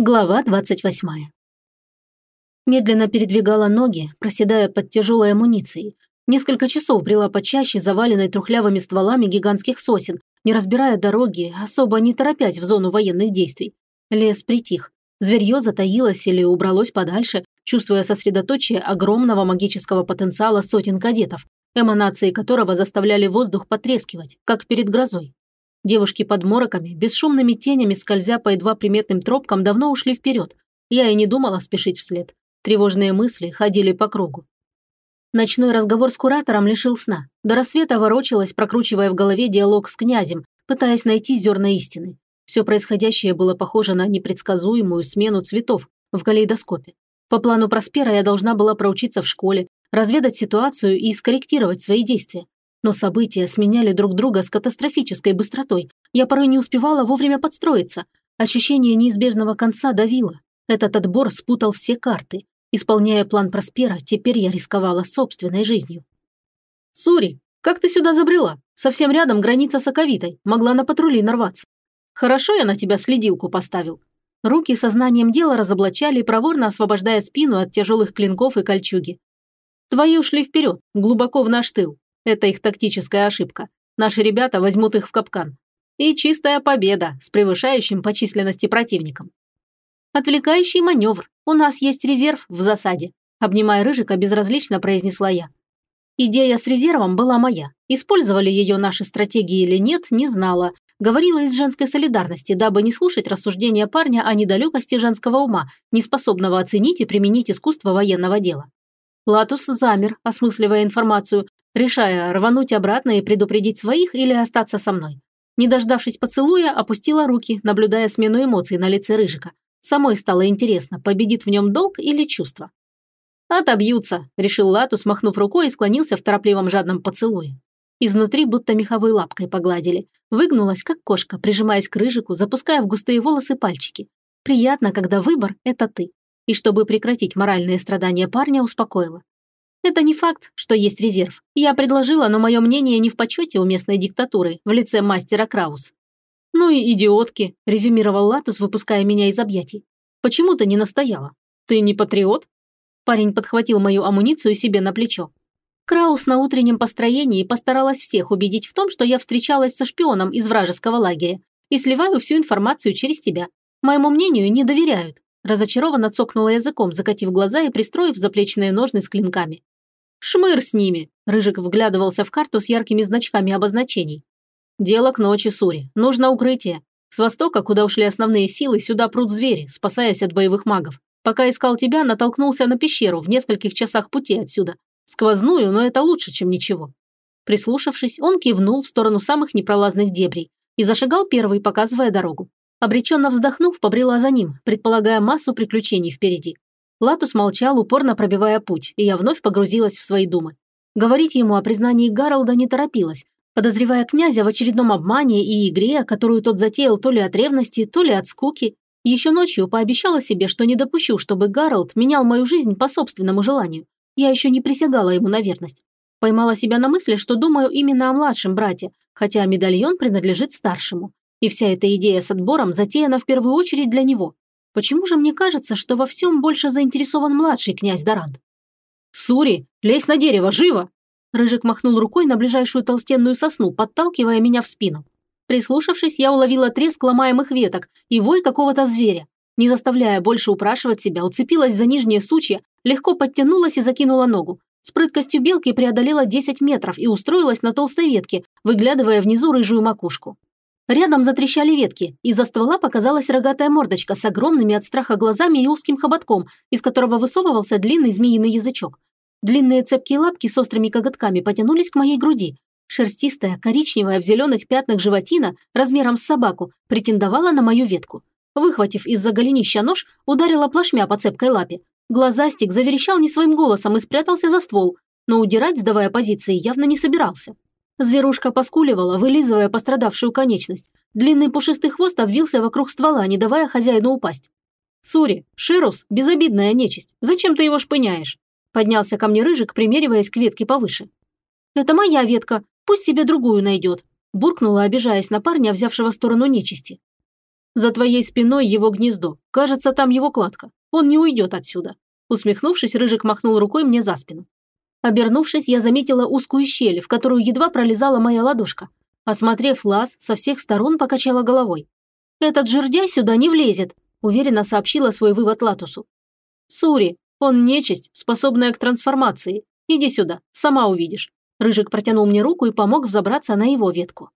Глава 28. Медленно передвигала ноги, проседая под тяжелой амуницией. Несколько часов брела почаще, заваленной трухлявыми стволами гигантских сосен, не разбирая дороги, особо не торопясь в зону военных действий. Лес притих. Зверье затаилось или убралось подальше, чувствуя сосредоточие огромного магического потенциала сотен кадетов, эманации которого заставляли воздух потрескивать, как перед грозой. Девушки под мороками, бесшумными тенями, скользя по едва приметным тропкам, давно ушли вперед. Я и не думала спешить вслед. Тревожные мысли ходили по кругу. Ночной разговор с куратором лишил сна. До рассвета ворочалась, прокручивая в голове диалог с князем, пытаясь найти зерна истины. Все происходящее было похоже на непредсказуемую смену цветов в калейдоскопе. По плану Проспера я должна была проучиться в школе, разведать ситуацию и скорректировать свои действия. Но события сменяли друг друга с катастрофической быстротой. Я порой не успевала вовремя подстроиться. Ощущение неизбежного конца давило. Этот отбор спутал все карты. Исполняя план Проспера, теперь я рисковала собственной жизнью. «Сури, как ты сюда забрела? Совсем рядом граница с Аковитой. Могла на патрули нарваться. Хорошо я на тебя следилку поставил». Руки сознанием дела разоблачали, проворно освобождая спину от тяжелых клинков и кольчуги. «Твои ушли вперед, глубоко в наш тыл. Это их тактическая ошибка. Наши ребята возьмут их в капкан. И чистая победа с превышающим по численности противником. Отвлекающий маневр. У нас есть резерв в засаде. Обнимая Рыжика, безразлично произнесла я. Идея с резервом была моя. Использовали ее наши стратегии или нет, не знала. Говорила из женской солидарности, дабы не слушать рассуждения парня о недалекости женского ума, не способного оценить и применить искусство военного дела. Латус замер, осмысливая информацию, решая, рвануть обратно и предупредить своих или остаться со мной. Не дождавшись поцелуя, опустила руки, наблюдая смену эмоций на лице Рыжика. Самой стало интересно, победит в нем долг или чувство. «Отобьются», – решил Латус, махнув рукой и склонился в торопливом жадном поцелуе. Изнутри будто меховой лапкой погладили. Выгнулась, как кошка, прижимаясь к рыжику, запуская в густые волосы пальчики. Приятно, когда выбор – это ты. И чтобы прекратить моральные страдания парня, успокоила. Это не факт, что есть резерв. Я предложила, но мое мнение не в почете у местной диктатуры в лице мастера Краус. «Ну и идиотки», – резюмировал Латус, выпуская меня из объятий. «Почему ты не настояла? Ты не патриот?» Парень подхватил мою амуницию себе на плечо. Краус на утреннем построении постаралась всех убедить в том, что я встречалась со шпионом из вражеского лагеря и сливаю всю информацию через тебя. Моему мнению не доверяют. Разочарованно цокнула языком, закатив глаза и пристроив заплечные ножны с клинками. «Шмыр с ними!» – Рыжик вглядывался в карту с яркими значками обозначений. «Дело к ночи, Сури. Нужно укрытие. С востока, куда ушли основные силы, сюда прут звери, спасаясь от боевых магов. Пока искал тебя, натолкнулся на пещеру в нескольких часах пути отсюда. Сквозную, но это лучше, чем ничего». Прислушавшись, он кивнул в сторону самых непролазных дебрей и зашагал первый, показывая дорогу. Обреченно вздохнув, побрела за ним, предполагая массу приключений впереди. Латус молчал, упорно пробивая путь, и я вновь погрузилась в свои думы. Говорить ему о признании Гаролда не торопилась, подозревая князя в очередном обмане и игре, которую тот затеял то ли от ревности, то ли от скуки. Еще ночью пообещала себе, что не допущу, чтобы Гаролд менял мою жизнь по собственному желанию. Я еще не присягала ему на верность. Поймала себя на мысли, что думаю именно о младшем брате, хотя медальон принадлежит старшему. И вся эта идея с отбором затеяна в первую очередь для него. Почему же мне кажется, что во всем больше заинтересован младший князь Дорант? «Сури, лезь на дерево, живо!» Рыжик махнул рукой на ближайшую толстенную сосну, подталкивая меня в спину. Прислушавшись, я уловила треск ломаемых веток и вой какого-то зверя. Не заставляя больше упрашивать себя, уцепилась за нижние сучья, легко подтянулась и закинула ногу. С прыткостью белки преодолела 10 метров и устроилась на толстой ветке, выглядывая внизу рыжую макушку. Рядом затрещали ветки, из-за ствола показалась рогатая мордочка с огромными от страха глазами и узким хоботком, из которого высовывался длинный змеиный язычок. Длинные цепкие лапки с острыми коготками потянулись к моей груди. Шерстистая, коричневая в зеленых пятнах животина, размером с собаку, претендовала на мою ветку. Выхватив из-за голенища нож, ударила плашмя по цепкой лапе. Глазастик заверещал не своим голосом и спрятался за ствол, но удирать, сдавая позиции, явно не собирался. Зверушка поскуливала, вылизывая пострадавшую конечность. Длинный пушистый хвост обвился вокруг ствола, не давая хозяину упасть. «Сури, Ширус, безобидная нечисть. Зачем ты его шпыняешь?» Поднялся ко мне Рыжик, примериваясь к ветке повыше. «Это моя ветка. Пусть себе другую найдет», буркнула, обижаясь на парня, взявшего сторону нечисти. За твоей спиной его гнездо. Кажется, там его кладка. Он не уйдет отсюда». Усмехнувшись, Рыжик махнул рукой мне за спину. Обернувшись, я заметила узкую щель, в которую едва пролезала моя ладошка. Осмотрев лаз, со всех сторон покачала головой. «Этот жердяй сюда не влезет», – уверенно сообщила свой вывод Латусу. «Сури, он нечисть, способная к трансформации. Иди сюда, сама увидишь». Рыжик протянул мне руку и помог взобраться на его ветку.